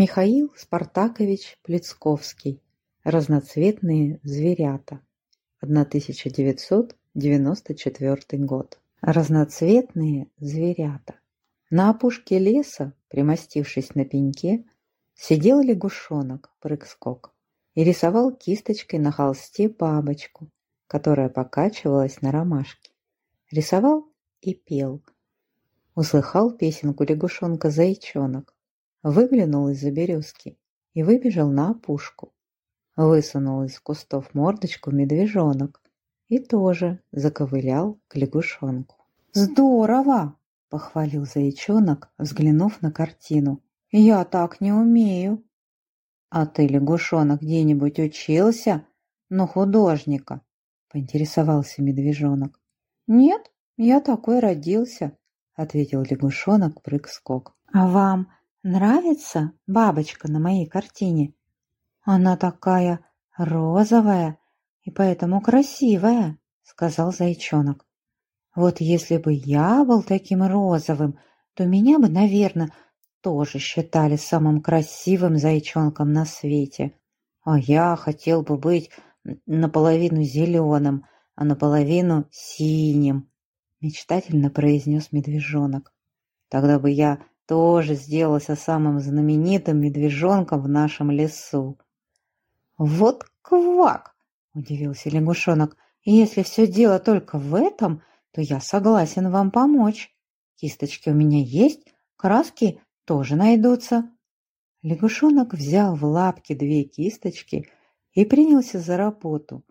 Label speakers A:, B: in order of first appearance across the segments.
A: Михаил Спартакович Плецковский. Разноцветные зверята. 1994 год. Разноцветные зверята. На опушке леса, примостившись на пеньке, сидел лягушонок, прыг-скок, и рисовал кисточкой на холсте бабочку, которая покачивалась на ромашке. Рисовал и пел. Услыхал песенку лягушонка-зайчонок, выглянул из-за березки и выбежал на опушку. Высунул из кустов мордочку медвежонок и тоже заковылял к лягушонку. «Здорово!» – похвалил зайчонок, взглянув на картину. «Я так не умею!» «А ты, лягушонок, где-нибудь учился? Ну, художника?» – поинтересовался медвежонок. «Нет, я такой родился», – ответил лягушонок прыг-скок. «А вам нравится бабочка на моей картине? Она такая розовая и поэтому красивая», – сказал зайчонок. «Вот если бы я был таким розовым, то меня бы, наверное, тоже считали самым красивым зайчонком на свете. А я хотел бы быть наполовину зеленым, а наполовину синим, мечтательно произнес медвежонок. Тогда бы я тоже сделался самым знаменитым медвежонком в нашем лесу. Вот квак! удивился лягушонок. Если все дело только в этом, то я согласен вам помочь. Кисточки у меня есть, краски тоже найдутся. Лягушонок взял в лапки две кисточки и принялся за работу.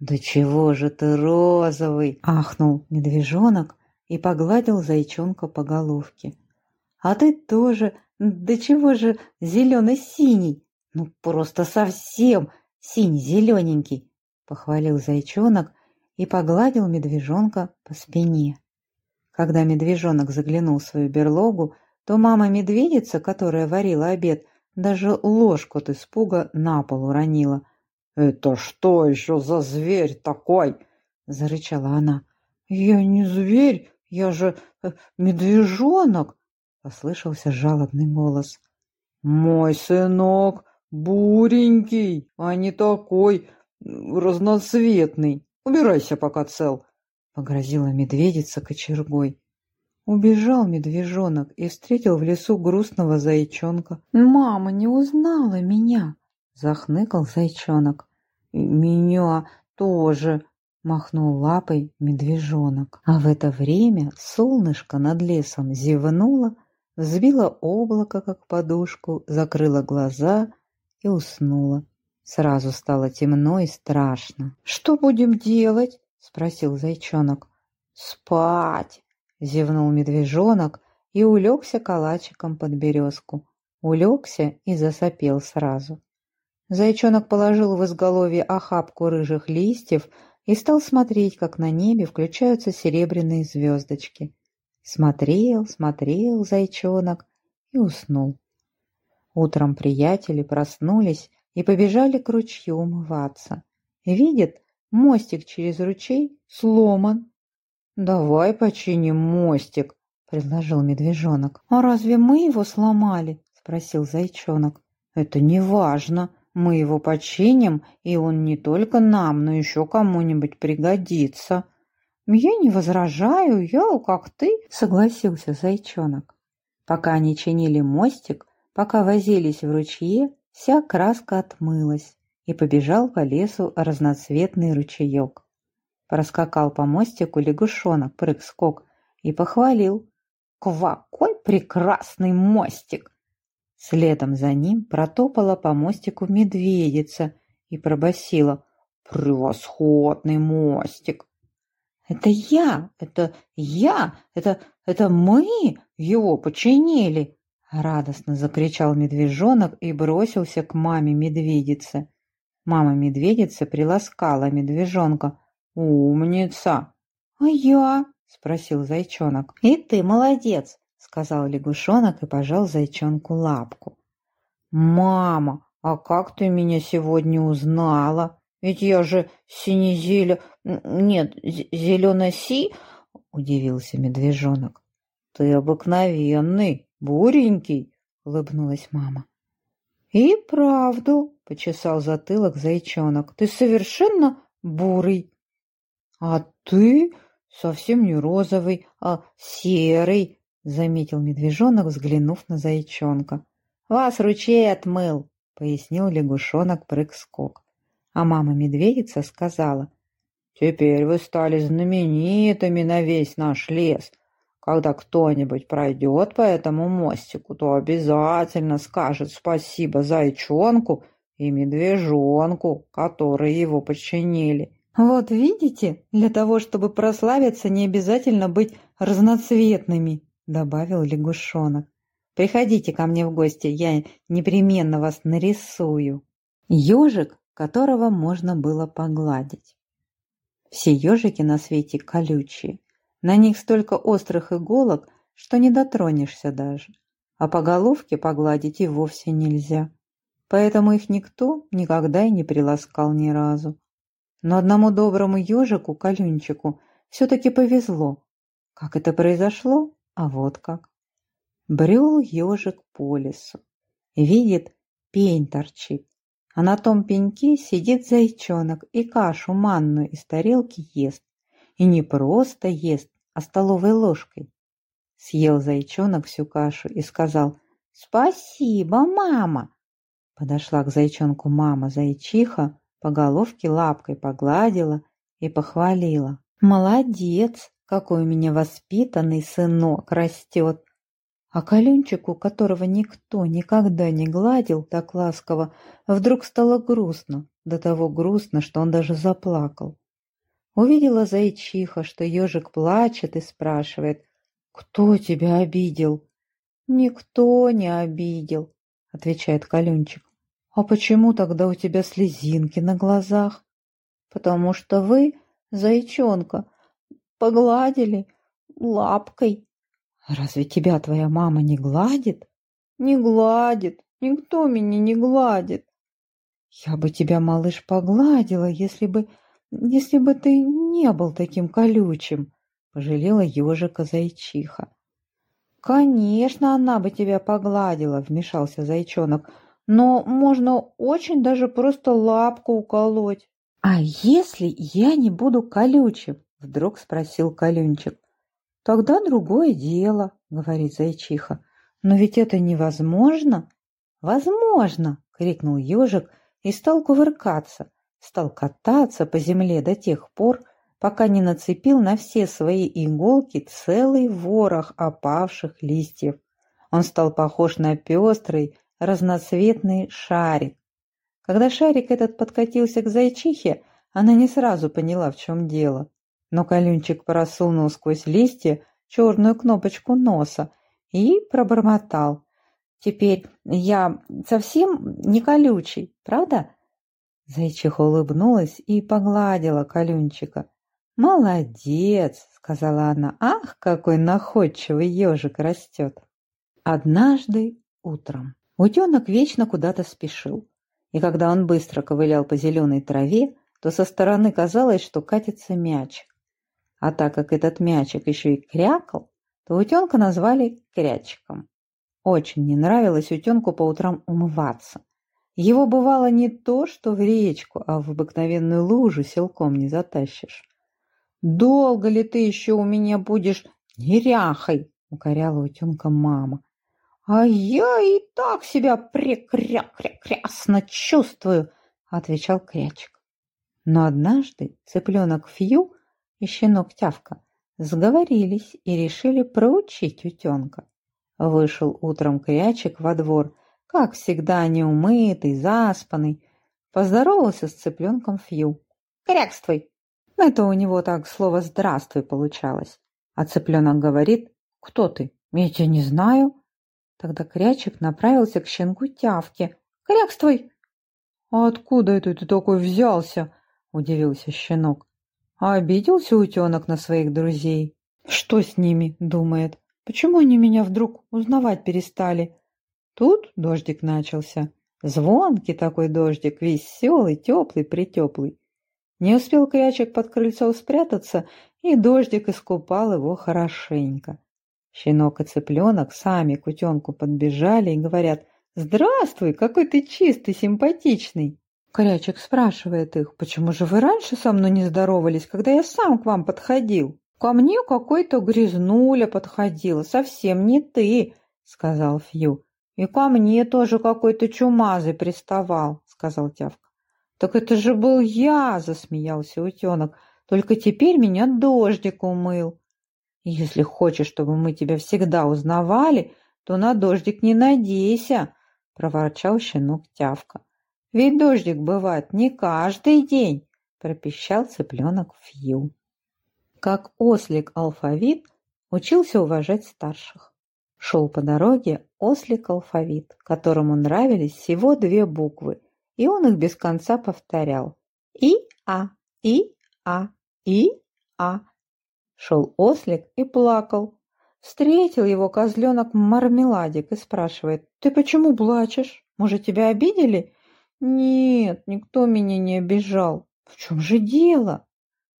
A: «Да чего же ты розовый!» – ахнул медвежонок и погладил зайчонка по головке. «А ты тоже! Да чего же зеленый-синий? Ну, просто совсем синий-зелененький!» – похвалил зайчонок и погладил медвежонка по спине. Когда медвежонок заглянул в свою берлогу, то мама-медведица, которая варила обед, даже ложку от испуга на пол уронила. «Это что еще за зверь такой?» — зарычала она. «Я не зверь, я же э, медвежонок!» — послышался жалобный голос. «Мой сынок буренький, а не такой разноцветный. Убирайся, пока цел!» — погрозила медведица кочергой. Убежал медвежонок и встретил в лесу грустного зайчонка. «Мама не узнала меня!» — захныкал зайчонок. «Меня тоже!» — махнул лапой медвежонок. А в это время солнышко над лесом зевнуло, взбило облако, как подушку, закрыло глаза и уснуло. Сразу стало темно и страшно. «Что будем делать?» — спросил зайчонок. «Спать!» Зевнул медвежонок и улегся калачиком под березку. Улегся и засопел сразу. Зайчонок положил в изголовье охапку рыжих листьев и стал смотреть, как на небе включаются серебряные звездочки. Смотрел, смотрел зайчонок и уснул. Утром приятели проснулись и побежали к ручью умываться. Видят, мостик через ручей сломан, «Давай починим мостик», — предложил медвежонок. «А разве мы его сломали?» — спросил зайчонок. «Это не важно. Мы его починим, и он не только нам, но еще кому-нибудь пригодится». «Я не возражаю, я как ты», — согласился зайчонок. Пока они чинили мостик, пока возились в ручье, вся краска отмылась, и побежал по лесу разноцветный ручеек. Проскакал по мостику лягушонок, прыг-скок, и похвалил. «Какой прекрасный мостик!» Следом за ним протопала по мостику медведица и пробасила. «Превосходный мостик!» «Это я! Это я! Это, это мы его починили!» Радостно закричал медвежонок и бросился к маме медведицы. Мама медведицы приласкала медвежонка. «Умница!» «А я?» — спросил зайчонок. «И ты молодец!» — сказал лягушонок и пожал зайчонку лапку. «Мама, а как ты меня сегодня узнала? Ведь я же сине-зелё... Нет, зелено-си...» — удивился медвежонок. «Ты обыкновенный, буренький!» — улыбнулась мама. И правду, почесал затылок зайчонок, ты совершенно бурый. А ты совсем не розовый, а серый, заметил медвежонок, взглянув на зайчонка. Вас ручей отмыл, пояснил лягушонок прыг-скок. А мама-медведица сказала, «Теперь вы стали знаменитыми на весь наш лес. Когда кто-нибудь пройдет по этому мостику, то обязательно скажет спасибо зайчонку и медвежонку, которые его подчинили». «Вот видите, для того, чтобы прославиться, не обязательно быть разноцветными», добавил лягушонок. «Приходите ко мне в гости, я непременно вас нарисую». Ежик которого можно было погладить. Все ежики на свете колючие, на них столько острых иголок, что не дотронешься даже, а по головке погладить и вовсе нельзя. Поэтому их никто никогда и не приласкал ни разу. Но одному доброму ежику, колюнчику, все-таки повезло. Как это произошло? А вот как. Брел ежик по лесу. Видит, пень торчит. А на том пеньке сидит зайчонок и кашу манную из тарелки ест. И не просто ест, а столовой ложкой. Съел зайчонок всю кашу и сказал «Спасибо, мама!» Подошла к зайчонку мама зайчиха, по головке лапкой погладила и похвалила. «Молодец, какой у меня воспитанный сынок растет!» А Калюнчику, которого никто никогда не гладил так ласково, вдруг стало грустно, до того грустно, что он даже заплакал. Увидела зайчиха, что ежик плачет и спрашивает, «Кто тебя обидел?» «Никто не обидел», — отвечает Калюнчик. «А почему тогда у тебя слезинки на глазах?» «Потому что вы, зайчонка, погладили лапкой». «Разве тебя твоя мама не гладит?» «Не гладит. Никто меня не гладит». «Я бы тебя, малыш, погладила, если бы... если бы ты не был таким колючим», — пожалела ежика зайчиха. «Конечно, она бы тебя погладила», — вмешался зайчонок. «Но можно очень даже просто лапку уколоть». «А если я не буду колючим?» — вдруг спросил Колюнчик. «Тогда другое дело», — говорит зайчиха. «Но ведь это невозможно». «Возможно!» — крикнул ежик и стал кувыркаться, стал кататься по земле до тех пор, пока не нацепил на все свои иголки целый ворох опавших листьев. Он стал похож на пестрый, разноцветный шарик. Когда шарик этот подкатился к зайчихе, она не сразу поняла, в чем дело но Калюнчик просунул сквозь листья черную кнопочку носа и пробормотал. «Теперь я совсем не колючий, правда?» Зайчиха улыбнулась и погладила Калюнчика. «Молодец!» — сказала она. «Ах, какой находчивый ежик растет!» Однажды утром утенок вечно куда-то спешил, и когда он быстро ковылял по зеленой траве, то со стороны казалось, что катится мяч. А так как этот мячик еще и крякал, то утенка назвали крячиком. Очень не нравилось утенку по утрам умываться. Его бывало не то, что в речку, а в обыкновенную лужу силком не затащишь. «Долго ли ты еще у меня будешь неряхой?» — укоряла утенка мама. «А я и так себя прекря-кря-крясно чувствую», — отвечал крячик. Но однажды цыпленок Фью и щенок Тявка сговорились и решили проучить утенка. Вышел утром крячик во двор, как всегда неумытый, заспанный, поздоровался с цыпленком Фью. «Крякствуй!» Это у него так слово «здравствуй» получалось. А цыпленок говорит «Кто ты? Я тебя не знаю». Тогда крячик направился к щенку Тявке. «Крякствуй!» «А откуда это ты такой взялся?» – удивился щенок. А обиделся утенок на своих друзей. Что с ними, думает. Почему они меня вдруг узнавать перестали? Тут дождик начался. Звонкий такой дождик, веселый, теплый, притеплый. Не успел крячек под крыльцо спрятаться, и дождик искупал его хорошенько. Щенок и цыпленок сами к утенку подбежали и говорят «Здравствуй, какой ты чистый, симпатичный!» Корячек спрашивает их, «Почему же вы раньше со мной не здоровались, когда я сам к вам подходил?» «Ко мне какой-то грязнуля подходила, совсем не ты», — сказал Фью. «И ко мне тоже какой-то чумазый приставал», — сказал Тявка. «Так это же был я!» — засмеялся утенок. «Только теперь меня дождик умыл». «Если хочешь, чтобы мы тебя всегда узнавали, то на дождик не надейся», — проворчал щенок Тявка. «Ведь дождик бывает не каждый день», — пропищал цыпленок Фью. Как ослик-алфавит учился уважать старших. Шел по дороге ослик-алфавит, которому нравились всего две буквы — и он их без конца повторял. И-а, и-а, и-а. Шел ослик и плакал. Встретил его козленок Мармеладик и спрашивает, «Ты почему плачешь? Может, тебя обидели?» «Нет, никто меня не обижал». «В чем же дело?»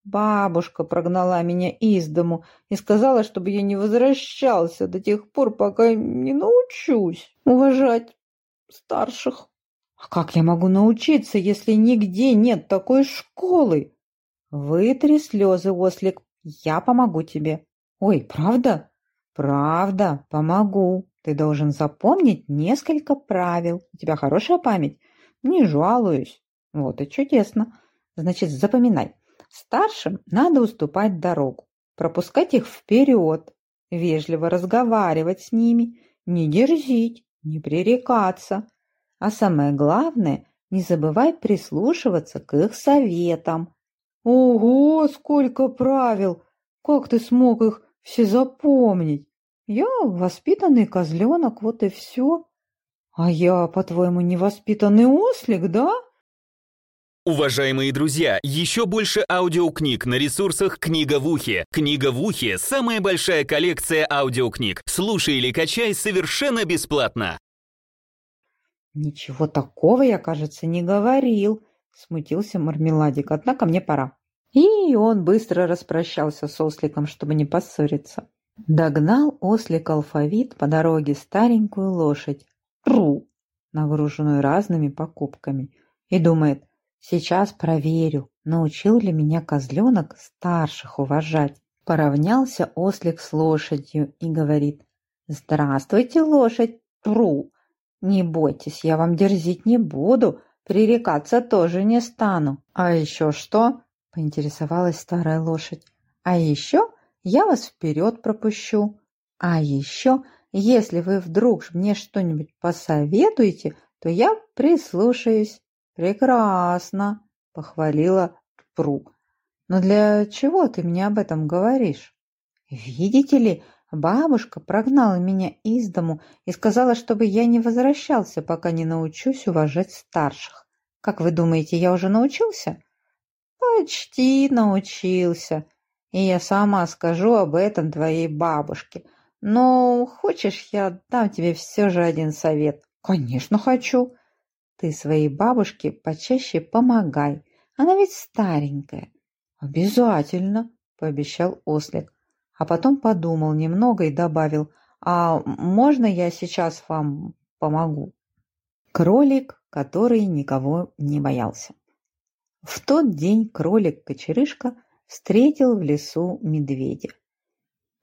A: Бабушка прогнала меня из дому и сказала, чтобы я не возвращался до тех пор, пока не научусь уважать старших. А как я могу научиться, если нигде нет такой школы? Вытри слезы, ослик, я помогу тебе. Ой, правда? Правда, помогу. Ты должен запомнить несколько правил. У тебя хорошая память? Не жалуюсь. Вот и чудесно. Значит, запоминай. Старшим надо уступать дорогу, пропускать их вперед, вежливо разговаривать с ними, не дерзить, не пререкаться, а самое главное, не забывай прислушиваться к их советам. Ого, сколько правил! Как ты смог их все запомнить? Я воспитанный козленок, вот и все. А я, по-твоему, невоспитанный ослик, да?
B: Уважаемые друзья, еще больше аудиокниг на ресурсах «Книга в ухе». «Книга в ухе» — самая большая коллекция аудиокниг. Слушай или качай совершенно бесплатно.
A: «Ничего такого я, кажется, не говорил», — смутился Мармеладик. «Однако мне пора». И он быстро распрощался с осликом, чтобы не поссориться. Догнал ослик алфавит по дороге старенькую лошадь, Ру, нагруженную разными покупками, и думает, сейчас проверю, научил ли меня козленок старших уважать. Поравнялся ослик с лошадью и говорит, «Здравствуйте, лошадь, Ру, не бойтесь, я вам дерзить не буду, пререкаться тоже не стану. А еще что? Поинтересовалась старая лошадь. А еще я вас вперед пропущу. А еще, если вы вдруг мне что-нибудь посоветуете, то я прислушаюсь. Прекрасно, похвалила Пру. Но для чего ты мне об этом говоришь? Видите ли, Бабушка прогнала меня из дому и сказала, чтобы я не возвращался, пока не научусь уважать старших. Как вы думаете, я уже научился? Почти научился. И я сама скажу об этом твоей бабушке. Но хочешь, я дам тебе все же один совет? Конечно, хочу. Ты своей бабушке почаще помогай. Она ведь старенькая. Обязательно, пообещал ослик а потом подумал немного и добавил, «А можно я сейчас вам помогу?» Кролик, который никого не боялся. В тот день кролик-кочерышка встретил в лесу медведя.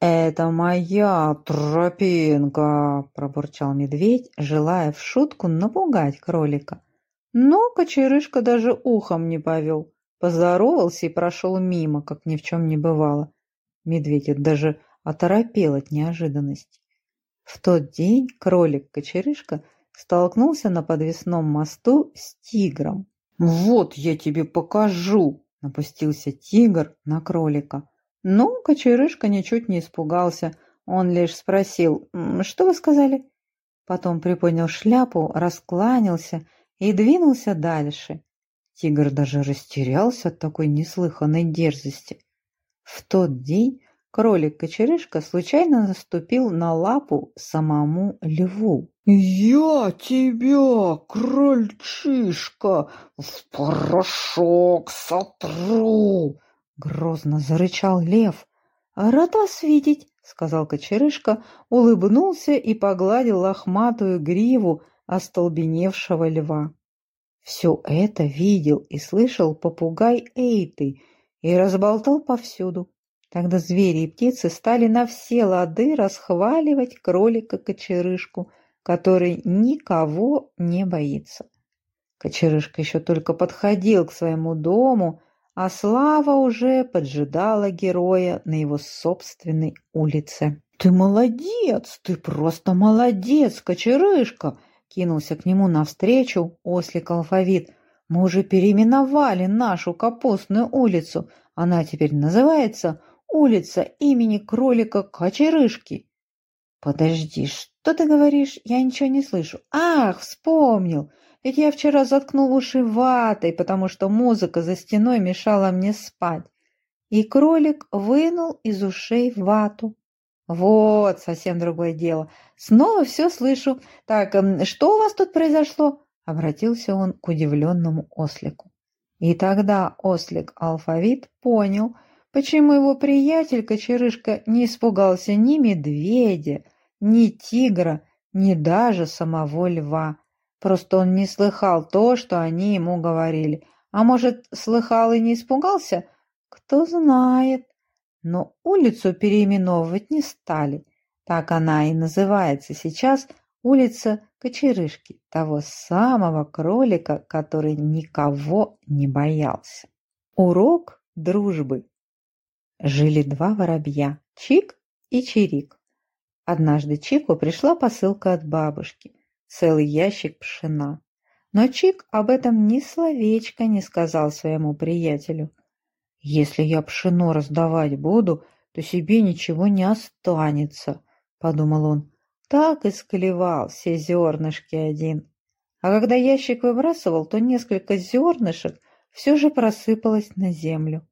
A: «Это моя тропинка!» – пробурчал медведь, желая в шутку напугать кролика. Но кочерышка даже ухом не повел, поздоровался и прошел мимо, как ни в чем не бывало. Медведь даже оторопел от неожиданности. В тот день кролик-кочерышка столкнулся на подвесном мосту с тигром. «Вот я тебе покажу!» – напустился тигр на кролика. Но кочерышка ничуть не испугался. Он лишь спросил, «Что вы сказали?» Потом приподнял шляпу, раскланялся и двинулся дальше. Тигр даже растерялся от такой неслыханной дерзости. В тот день кролик-кочерышка случайно наступил на лапу самому льву. «Я тебя, крольчишка, в порошок сотру!» Грозно зарычал лев. «Рад вас видеть!» — сказал кочерышка, улыбнулся и погладил лохматую гриву остолбеневшего льва. Все это видел и слышал попугай Эйты и разболтал повсюду. Тогда звери и птицы стали на все лады расхваливать кролика-кочерышку, который никого не боится. Кочерышка еще только подходил к своему дому, а слава уже поджидала героя на его собственной улице. «Ты молодец! Ты просто молодец, Кочерышка!» Кинулся к нему навстречу ослик-алфавит. «Мы уже переименовали нашу капустную улицу. Она теперь называется улица имени кролика Кочерышки». «Подожди, что ты говоришь? Я ничего не слышу». «Ах, вспомнил! Ведь я вчера заткнул уши ватой, потому что музыка за стеной мешала мне спать. И кролик вынул из ушей вату. Вот, совсем другое дело. Снова все слышу. Так, эм, что у вас тут произошло? Обратился он к удивленному ослику. И тогда ослик-алфавит понял, почему его приятель Кочерышка не испугался ни медведя, ни тигра, ни даже самого льва. Просто он не слыхал то, что они ему говорили. А может, слыхал и не испугался? Кто знает. Но улицу переименовывать не стали. Так она и называется сейчас улица Кочерышки, того самого кролика, который никого не боялся. Урок дружбы. Жили два воробья, Чик и Чирик. Однажды Чику пришла посылка от бабушки целый ящик пшена. Но Чик об этом ни словечко не сказал своему приятелю. «Если я пшено раздавать буду, то себе ничего не останется», — подумал он. Так и склевал все зернышки один. А когда ящик выбрасывал, то несколько зернышек все же просыпалось на землю.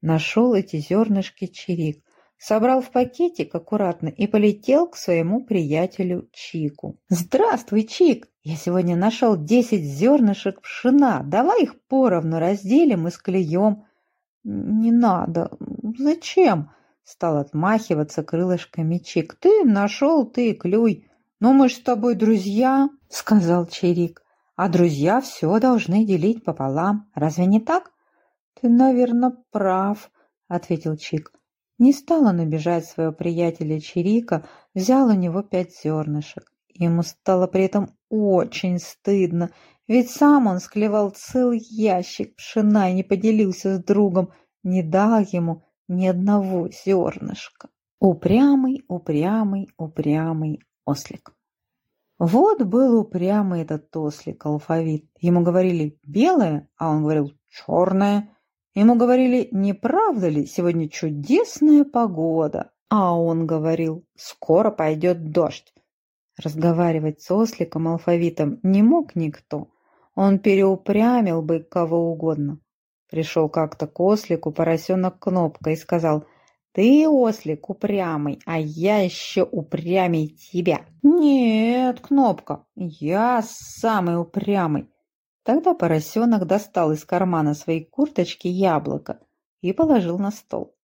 A: Нашел эти зернышки Чирик, собрал в пакетик аккуратно и полетел к своему приятелю Чику. «Здравствуй, Чик! Я сегодня нашел десять зернышек пшена. Давай их поровну разделим и склеем». «Не надо. Зачем?» — стал отмахиваться крылышками Чик. «Ты нашел, ты клюй. Но мы ж с тобой друзья», — сказал Чирик. «А друзья все должны делить пополам. Разве не так?» «Ты, наверное, прав», — ответил Чик. Не стал он обижать своего приятеля Чирика, взял у него пять зернышек. Ему стало при этом очень стыдно, ведь сам он склевал целый ящик пшена и не поделился с другом, не дал ему ни одного зернышка. Упрямый, упрямый, упрямый ослик. Вот был упрямый этот ослик, алфавит. Ему говорили «белое», а он говорил «черное». Ему говорили, не правда ли, сегодня чудесная погода. А он говорил, скоро пойдет дождь. Разговаривать с осликом алфавитом не мог никто. Он переупрямил бы кого угодно. Пришел как-то к ослику поросенок Кнопка и сказал, «Ты, ослик, упрямый, а я еще упрямей тебя». «Нет, Кнопка, я самый упрямый. Тогда поросенок достал из кармана своей курточки яблоко и положил на стол.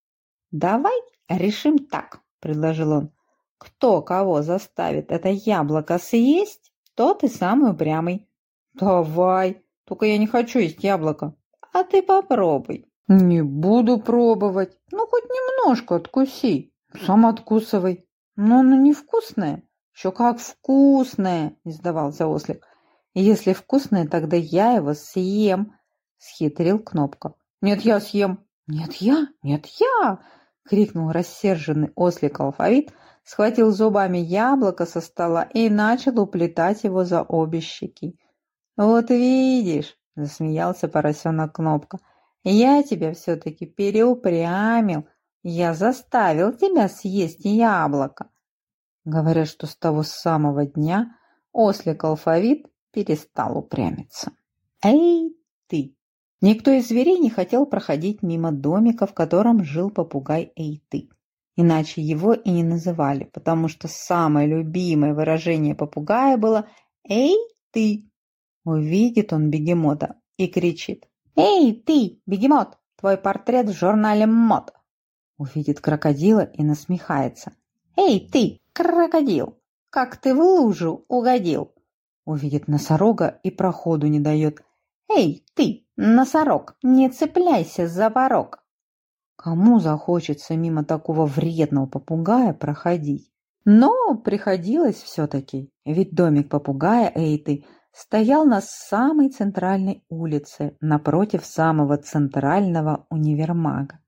A: «Давай решим так», — предложил он. «Кто кого заставит это яблоко съесть, тот и самый упрямый». «Давай, только я не хочу есть яблоко». «А ты попробуй». «Не буду пробовать. Ну, хоть немножко откуси. Сам откусывай. Но оно невкусное». «Еще как вкусное!» — не сдавался ослик. Если вкусное, тогда я его съем, — схитрил Кнопка. Нет, я съем. Нет, я, нет, я, — крикнул рассерженный ослик-алфавит, схватил зубами яблоко со стола и начал уплетать его за обе щеки. Вот видишь, — засмеялся поросенок Кнопка, — я тебя все-таки переупрямил, я заставил тебя съесть яблоко. Говорят, что с того самого дня ослик-алфавит перестал упрямиться. «Эй, ты!» Никто из зверей не хотел проходить мимо домика, в котором жил попугай Эй, ты. Иначе его и не называли, потому что самое любимое выражение попугая было «Эй, ты!». Увидит он бегемота и кричит «Эй, ты, бегемот, твой портрет в журнале МОД!». Увидит крокодила и насмехается «Эй, ты, крокодил, как ты в лужу угодил!». Увидит носорога и проходу не дает. «Эй, ты, носорог, не цепляйся за порог!» Кому захочется мимо такого вредного попугая проходить? Но приходилось все-таки, ведь домик попугая Эйты стоял на самой центральной улице, напротив самого центрального универмага.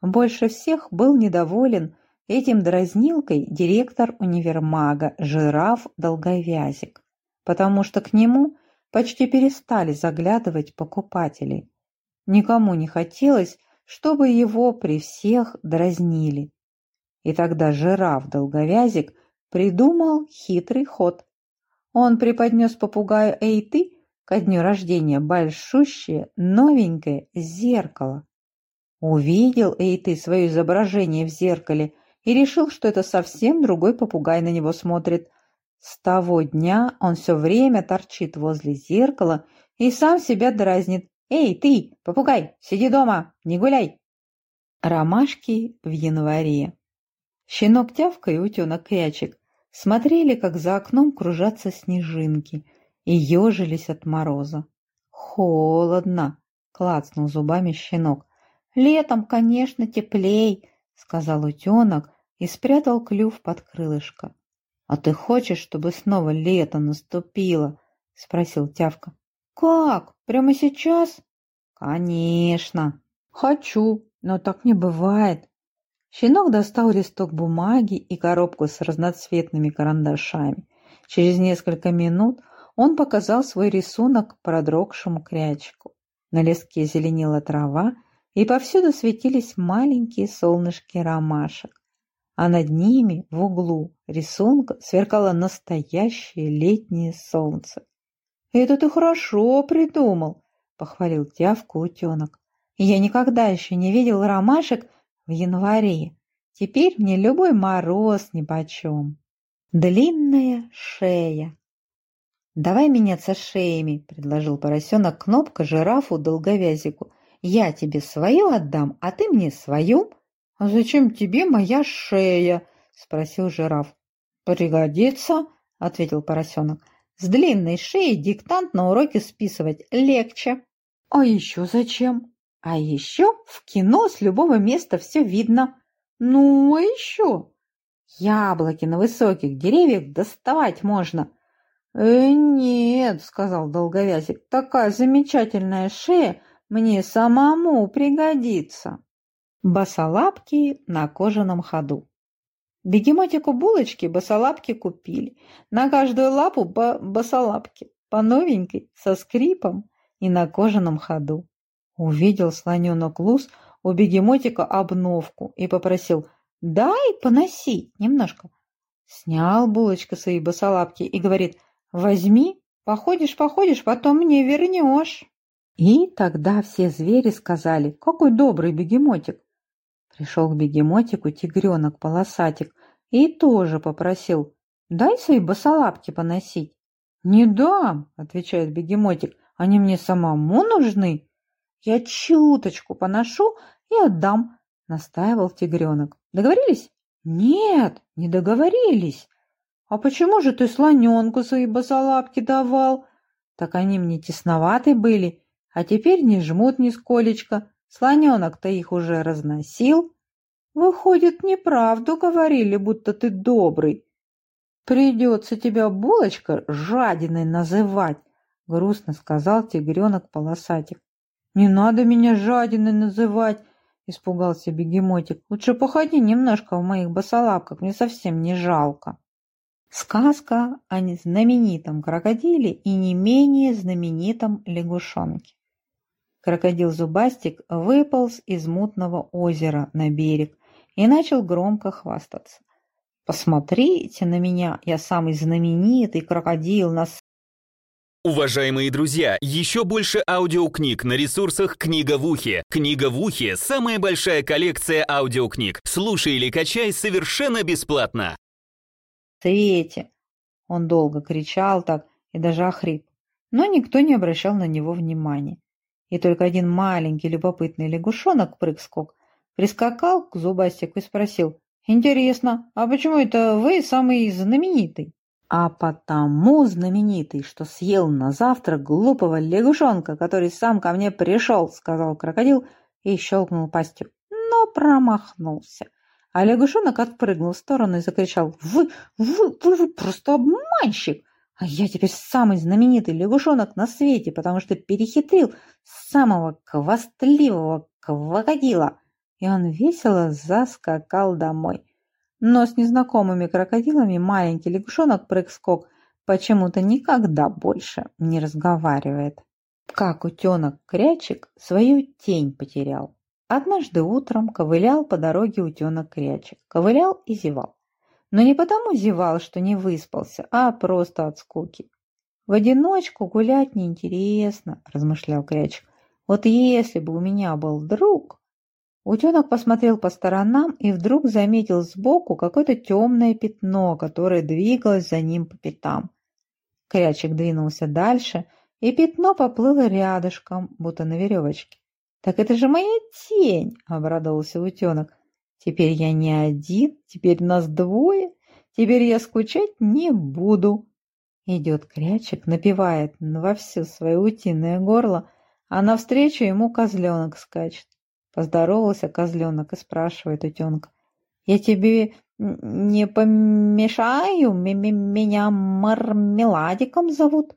A: Больше всех был недоволен этим дразнилкой директор универмага жираф Долговязик, потому что к нему почти перестали заглядывать покупатели. Никому не хотелось, чтобы его при всех дразнили. И тогда жираф-долговязик придумал хитрый ход. Он преподнес попугаю Эйты ко дню рождения большущее новенькое зеркало. Увидел Эйты свое изображение в зеркале и решил, что это совсем другой попугай на него смотрит. С того дня он все время торчит возле зеркала и сам себя дразнит. «Эй, ты, попугай, сиди дома, не гуляй!» Ромашки в январе. Щенок Тявка и утенок Крячик смотрели, как за окном кружатся снежинки, и ежились от мороза. «Холодно!» — клацнул зубами щенок. «Летом, конечно, теплей!» — сказал утенок и спрятал клюв под крылышко. «А ты хочешь, чтобы снова лето наступило?» — спросил Тявка. «Как? Прямо сейчас?» «Конечно!» «Хочу, но так не бывает!» Щенок достал листок бумаги и коробку с разноцветными карандашами. Через несколько минут он показал свой рисунок продрогшему крячку. На листке зеленела трава, и повсюду светились маленькие солнышки ромашек. А над ними, в углу рисунка, сверкало настоящее летнее солнце. «Это ты хорошо придумал», — похвалил тявку утенок. «Я никогда еще не видел ромашек в январе. Теперь мне любой мороз нипочем». Длинная шея. «Давай меняться шеями», — предложил поросенок кнопка жирафу долговязику. «Я тебе свою отдам, а ты мне свою». «А зачем тебе моя шея?» — спросил жираф. «Пригодится», — ответил поросенок. С длинной шеей диктант на уроке списывать легче. А еще зачем? А еще в кино с любого места все видно. Ну, а еще? Яблоки на высоких деревьях доставать можно. «Э, нет», — сказал Долговязик, — «такая замечательная шея мне самому пригодится». Босолапки на кожаном ходу. Бегемотику булочки босолапки купили. На каждую лапу по босолапке, по новенькой, со скрипом и на кожаном ходу. Увидел слоненок Лус у бегемотика обновку и попросил «дай поносить немножко». Снял булочка свои босолапки и говорит «возьми, походишь, походишь, потом мне вернешь». И тогда все звери сказали «какой добрый бегемотик». Пришел к бегемотику тигренок-полосатик и тоже попросил «дай свои босолапки поносить». «Не дам», — отвечает бегемотик, — «они мне самому нужны». «Я чуточку поношу и отдам», — настаивал тигренок. «Договорились?» «Нет, не договорились». «А почему же ты слоненку свои босолапки давал?» «Так они мне тесноваты были, а теперь не жмут нисколечко. Слоненок-то их уже разносил. Выходит, неправду говорили, будто ты добрый. Придется тебя, булочка, жадиной называть, грустно сказал тигренок полосатик. Не надо меня жадиной называть, испугался бегемотик. Лучше походи немножко в моих босолапках, мне совсем не жалко. Сказка о знаменитом крокодиле и не менее знаменитом лягушонке. Крокодил Зубастик выполз из мутного озера на берег и начал громко хвастаться. «Посмотрите на меня, я самый знаменитый крокодил на
B: Уважаемые друзья, еще больше аудиокниг на ресурсах «Книга в ухе». «Книга в ухе» — самая большая коллекция аудиокниг. Слушай или качай совершенно бесплатно.
A: «Свете!» Он долго кричал так и даже охрип, но никто не обращал на него внимания. И только один маленький любопытный лягушонок прыг-скок прискакал к зубастику и спросил, «Интересно, а почему это вы самый знаменитый?» а потому знаменитый, что съел на завтрак глупого лягушонка, который сам ко мне пришел, сказал крокодил и щелкнул пастью, но промахнулся. А лягушонок отпрыгнул в сторону и закричал «Вы, вы, вы, вы просто обманщик! А я теперь самый знаменитый лягушонок на свете, потому что перехитрил самого хвастливого крокодила!» И он весело заскакал домой. Но с незнакомыми крокодилами маленький лягушонок прыг-скок почему-то никогда больше не разговаривает. Как утенок-крячик свою тень потерял. Однажды утром ковылял по дороге утенок-крячик. Ковылял и зевал. Но не потому зевал, что не выспался, а просто от скуки. «В одиночку гулять неинтересно», – размышлял Крячик. «Вот если бы у меня был друг...» Утенок посмотрел по сторонам и вдруг заметил сбоку какое-то темное пятно, которое двигалось за ним по пятам. Крячик двинулся дальше, и пятно поплыло рядышком, будто на веревочке. «Так это же моя тень!» — обрадовался утенок. «Теперь я не один, теперь нас двое, теперь я скучать не буду!» Идет крячик, напевает во все свое утиное горло, а навстречу ему козленок скачет. Поздоровался козленок и спрашивает утенка. «Я тебе не помешаю? Меня мармеладиком зовут?»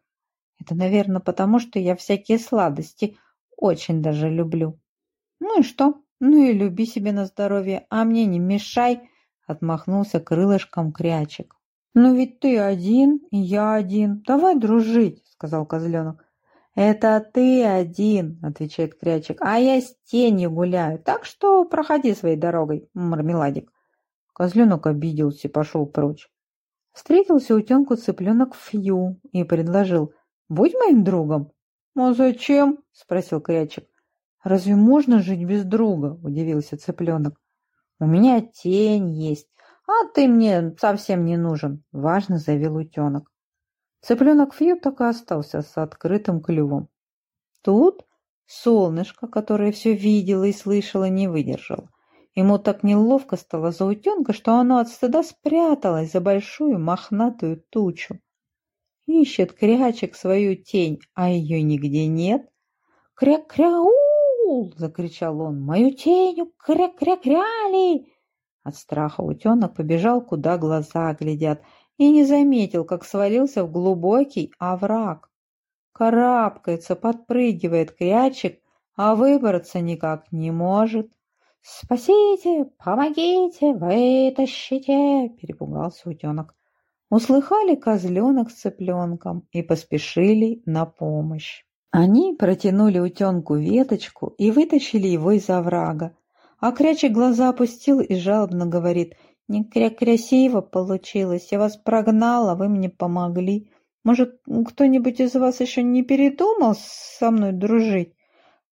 A: «Это, наверное, потому что я всякие сладости очень даже люблю. Ну и что? Ну и люби себе на здоровье, а мне не мешай, отмахнулся крылышком крячик. Ну ведь ты один, и я один. Давай дружить, сказал козленок. Это ты один, отвечает крячик, а я с тенью гуляю, так что проходи своей дорогой, мармеладик. Козленок обиделся и пошел прочь. Встретился утенку цыпленок Фью и предложил, будь моим другом. «А зачем?» – спросил Крячик. «Разве можно жить без друга?» – удивился цыпленок. «У меня тень есть, а ты мне совсем не нужен», – важно заявил утенок. Цыпленок Фью так и остался с открытым клювом. Тут солнышко, которое все видело и слышало, не выдержало. Ему так неловко стало за утенка, что оно от стыда спряталось за большую мохнатую тучу. Ищет крячек свою тень, а ее нигде нет. «Кря-кряул!» — закричал он. «Мою тень кря-кря-кряли!» От страха утенок побежал, куда глаза глядят, и не заметил, как свалился в глубокий овраг. Карабкается, подпрыгивает крячек, а выбраться никак не может. «Спасите! Помогите! Вытащите!» — перепугался утенок. Услыхали козленок с цыпленком и поспешили на помощь. Они протянули утенку веточку и вытащили его из оврага. А крячий глаза опустил и жалобно говорит, «Не кря красиво получилось, я вас прогнала, вы мне помогли. Может, кто-нибудь из вас еще не передумал со мной дружить?»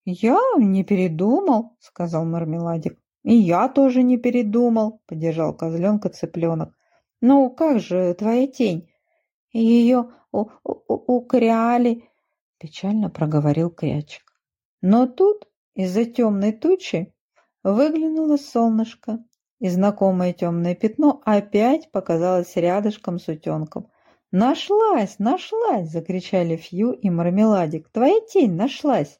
A: «Я не передумал», — сказал Мармеладик. «И я тоже не передумал», — поддержал козленка цыпленок. «Ну, как же твоя тень? Ее укряли!» — печально проговорил Крячик. Но тут из-за темной тучи выглянуло солнышко, и знакомое темное пятно опять показалось рядышком с утенком. «Нашлась! Нашлась!» — закричали Фью и Мармеладик. «Твоя тень нашлась!»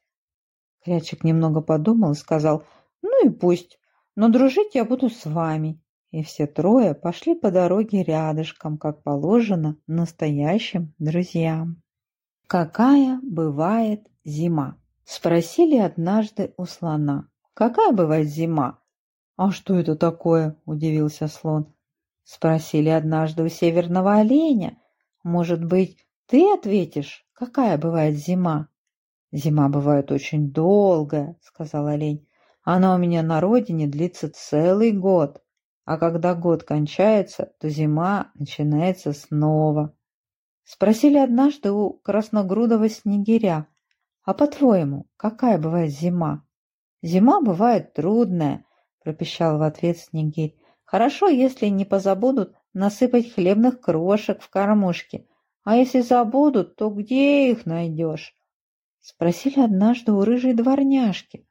A: Крячик немного подумал и сказал, «Ну и пусть, но дружить я буду с вами и все трое пошли по дороге рядышком, как положено настоящим друзьям. «Какая бывает зима?» – спросили однажды у слона. «Какая бывает зима?» «А что это такое?» – удивился слон. Спросили однажды у северного оленя. «Может быть, ты ответишь, какая бывает зима?» «Зима бывает очень долгая», — сказал олень. «Она у меня на родине длится целый год. А когда год кончается, то зима начинается снова. Спросили однажды у красногрудого снегиря, а по-твоему, какая бывает зима? Зима бывает трудная, пропищал в ответ снегирь. Хорошо, если не позабудут насыпать хлебных крошек в кормушки, а если забудут, то где их найдешь? Спросили однажды у рыжей дворняжки.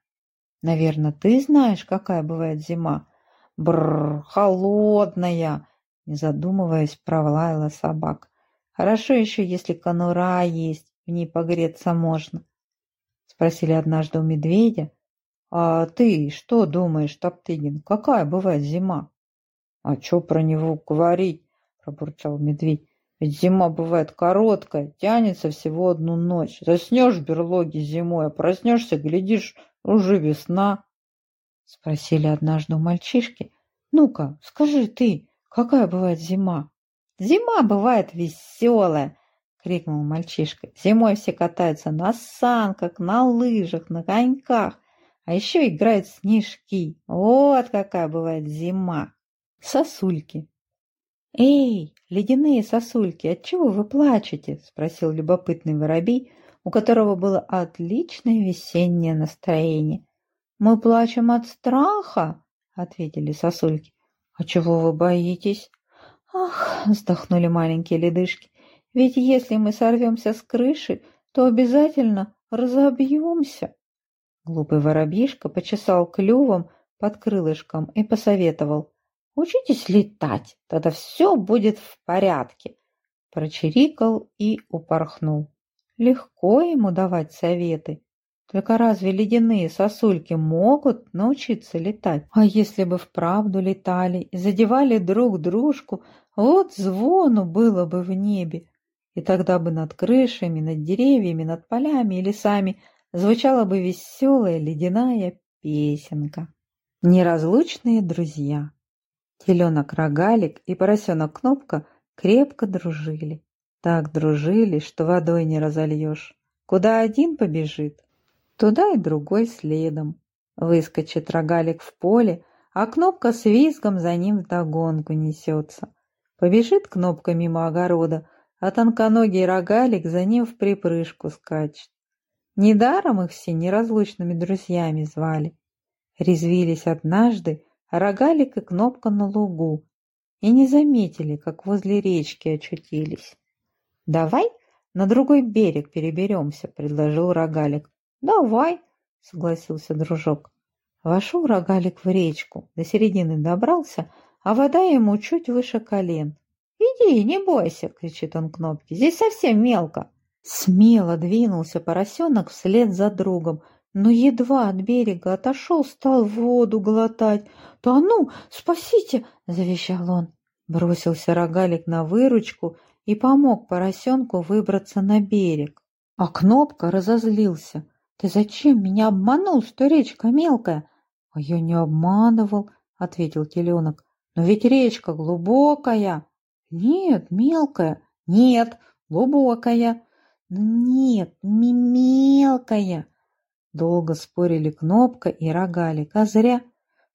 A: Наверное, ты знаешь, какая бывает зима. Бррр, холодная, не задумываясь, провлаяла собак. Хорошо еще, если конура есть, в ней погреться можно. Спросили однажды у медведя. А ты что думаешь, Топтыгин, какая бывает зима? А что про него говорить? Пробурчал медведь. Ведь зима бывает короткая, тянется всего одну ночь. Заснешь в берлоге зимой, а проснешься, глядишь, уже весна. Спросили однажды у мальчишки. Ну-ка, скажи ты, какая бывает зима? Зима бывает веселая, крикнул мальчишка. Зимой все катаются на санках, на лыжах, на коньках, а еще играют снежки. Вот какая бывает зима. Сосульки. «Эй, ледяные сосульки, отчего вы плачете?» – спросил любопытный воробей, у которого было отличное весеннее настроение. «Мы плачем от страха», – ответили сосульки. «А чего вы боитесь?» «Ах!» – вздохнули маленькие ледышки. «Ведь если мы сорвемся с крыши, то обязательно разобьемся». Глупый воробьишка почесал клювом под крылышком и посоветовал. Учитесь летать, тогда все будет в порядке. Прочирикал и упорхнул. Легко ему давать советы. Только разве ледяные сосульки могут научиться летать? А если бы вправду летали и задевали друг дружку, вот звону было бы в небе. И тогда бы над крышами, над деревьями, над полями и лесами звучала бы веселая ледяная песенка. Неразлучные друзья. Теленок Рогалик и поросенок Кнопка крепко дружили. Так дружили, что водой не разольешь. Куда один побежит, туда и другой следом. Выскочит Рогалик в поле, а Кнопка с визгом за ним вдогонку несется. Побежит Кнопка мимо огорода, а тонконогий Рогалик за ним в припрыжку скачет. Недаром их все неразлучными друзьями звали. Резвились однажды, рогалик и кнопка на лугу и не заметили, как возле речки очутились. «Давай на другой берег переберемся», — предложил рогалик. «Давай», — согласился дружок. Вошел рогалик в речку, до середины добрался, а вода ему чуть выше колен. «Иди, не бойся!» — кричит он кнопке. «Здесь совсем мелко!» Смело двинулся поросенок вслед за другом, но едва от берега отошел, стал воду глотать. «Да ну, спасите!» — завещал он. Бросился рогалик на выручку и помог поросенку выбраться на берег. А Кнопка разозлился. «Ты зачем меня обманул, что речка мелкая?» «А я не обманывал», — ответил теленок. «Но ведь речка глубокая». «Нет, мелкая». «Нет, глубокая». «Нет, мелкая». Долго спорили Кнопка и Рогалик, а зря.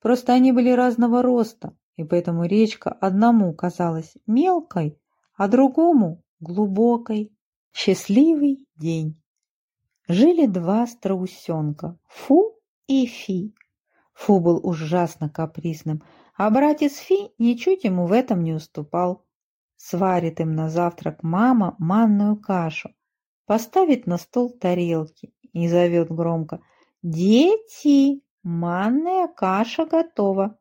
A: Просто они были разного роста, и поэтому речка одному казалась мелкой, а другому — глубокой. Счастливый день. Жили два страусенка — Фу и Фи. Фу был ужасно капризным, а братец Фи ничуть ему в этом не уступал. Сварит им на завтрак мама манную кашу, поставит на стол тарелки и зовет громко «Дети, манная каша готова!»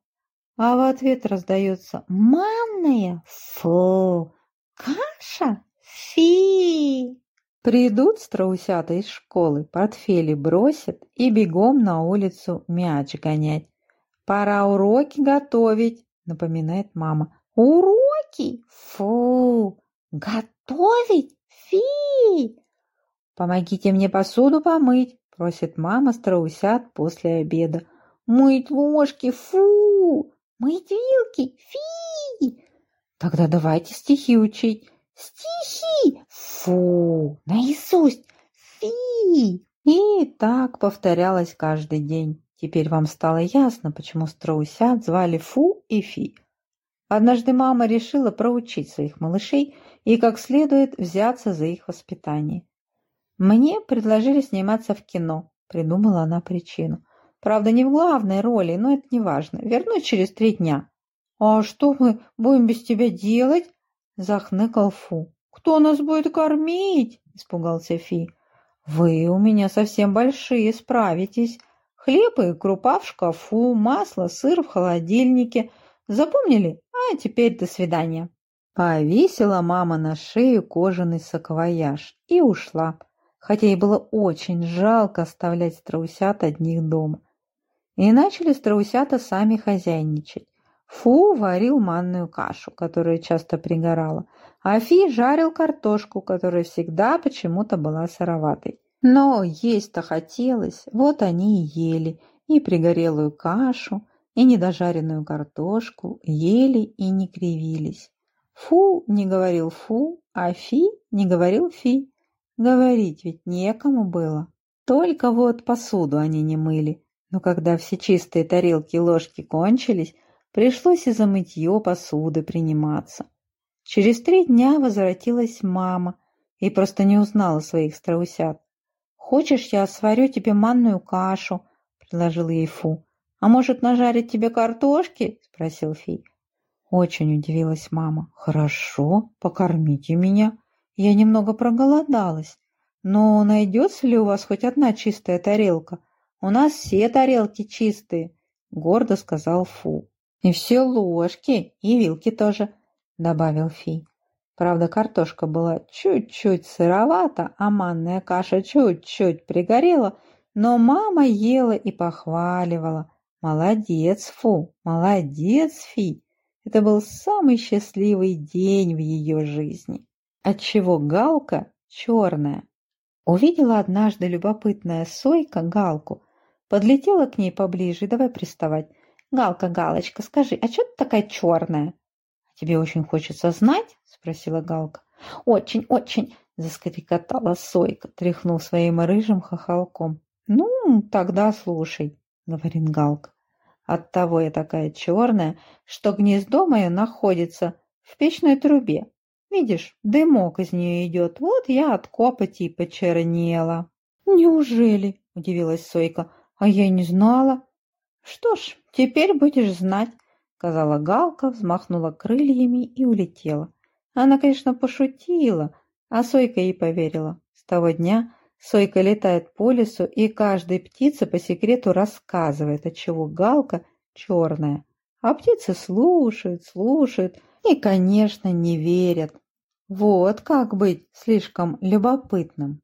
A: А в ответ раздается «Манная? Фу! Каша? Фи!» Придут страусята из школы, портфели бросят и бегом на улицу мяч гонять. «Пора уроки готовить», — напоминает мама. «Уроки? Фу! Готовить? Фи!» «Помогите мне посуду помыть», — просит мама страусят после обеда. «Мыть ложки, фу! Мыть вилки, фи!» «Тогда давайте стихи учить». «Стихи, фу! Наизусть, фи!» И так повторялось каждый день. Теперь вам стало ясно, почему страусят звали Фу и Фи. Однажды мама решила проучить своих малышей и как следует взяться за их воспитание. «Мне предложили сниматься в кино», — придумала она причину. «Правда, не в главной роли, но это не важно. Вернусь через три дня». «А что мы будем без тебя делать?» — захныкал Фу. «Кто нас будет кормить?» — испугался Фи. «Вы у меня совсем большие, справитесь. Хлеб и крупа в шкафу, масло, сыр в холодильнике. Запомнили? А теперь до свидания». Повесила мама на шею кожаный саквояж и ушла, хотя ей было очень жалко оставлять страусят одних дома. И начали страусята сами хозяйничать. Фу варил манную кашу, которая часто пригорала, а Фи жарил картошку, которая всегда почему-то была сыроватой. Но есть-то хотелось, вот они и ели и пригорелую кашу, и недожаренную картошку, ели и не кривились. Фу не говорил фу, а Фи не говорил Фи. Говорить ведь некому было. Только вот посуду они не мыли. Но когда все чистые тарелки и ложки кончились, пришлось и за мытье посуды приниматься. Через три дня возвратилась мама и просто не узнала своих страусят. «Хочешь, я сварю тебе манную кашу?» – предложил ей Фу. «А может, нажарить тебе картошки?» – спросил Фи. Очень удивилась мама. «Хорошо, покормите меня. Я немного проголодалась. Но найдется ли у вас хоть одна чистая тарелка? У нас все тарелки чистые», – гордо сказал Фу. «И все ложки, и вилки тоже», – добавил Фи. Правда, картошка была чуть-чуть сыровата, а манная каша чуть-чуть пригорела, но мама ела и похваливала. «Молодец, Фу! Молодец, Фи!» Это был самый счастливый день в ее жизни. Отчего Галка черная. Увидела однажды любопытная сойка Галку, подлетела к ней поближе, давай приставать. «Галка, Галочка, скажи, а что ты такая черная?» «Тебе очень хочется знать?» – спросила Галка. «Очень, очень!» – заскрикотала Сойка, тряхнув своим рыжим хохолком. «Ну, тогда слушай», – говорит Галка. «Оттого я такая черная, что гнездо мое находится в печной трубе. Видишь, дымок из нее идет, вот я от копоти почернела». «Неужели?» – удивилась Сойка. «А я не знала». «Что ж, теперь будешь знать», — сказала Галка, взмахнула крыльями и улетела. Она, конечно, пошутила, а Сойка ей поверила. С того дня Сойка летает по лесу и каждой птице по секрету рассказывает, отчего Галка черная. А птицы слушают, слушают и, конечно, не верят. Вот как быть слишком любопытным.